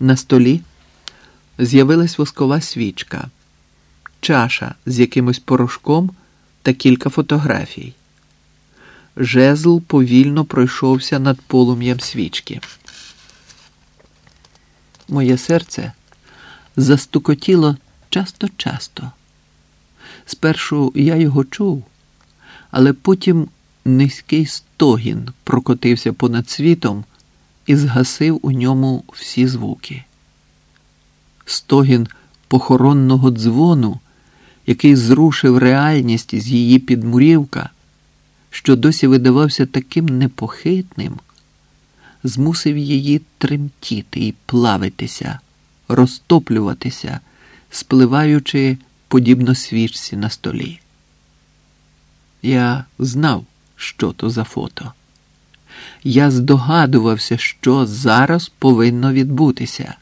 На столі з'явилась воскова свічка, чаша з якимось порошком та кілька фотографій. Жезл повільно пройшовся над полум'ям свічки. Моє серце застукотіло часто-часто. Спершу я його чув, але потім низький стогін прокотився понад світом і згасив у ньому всі звуки. Стогін похоронного дзвону, який зрушив реальність з її підмурівка, що досі видавався таким непохитним, змусив її тремтіти і плавитися, розтоплюватися, спливаючи подібно свічці на столі. Я знав, що то за фото. Я здогадувався, що зараз повинно відбутися.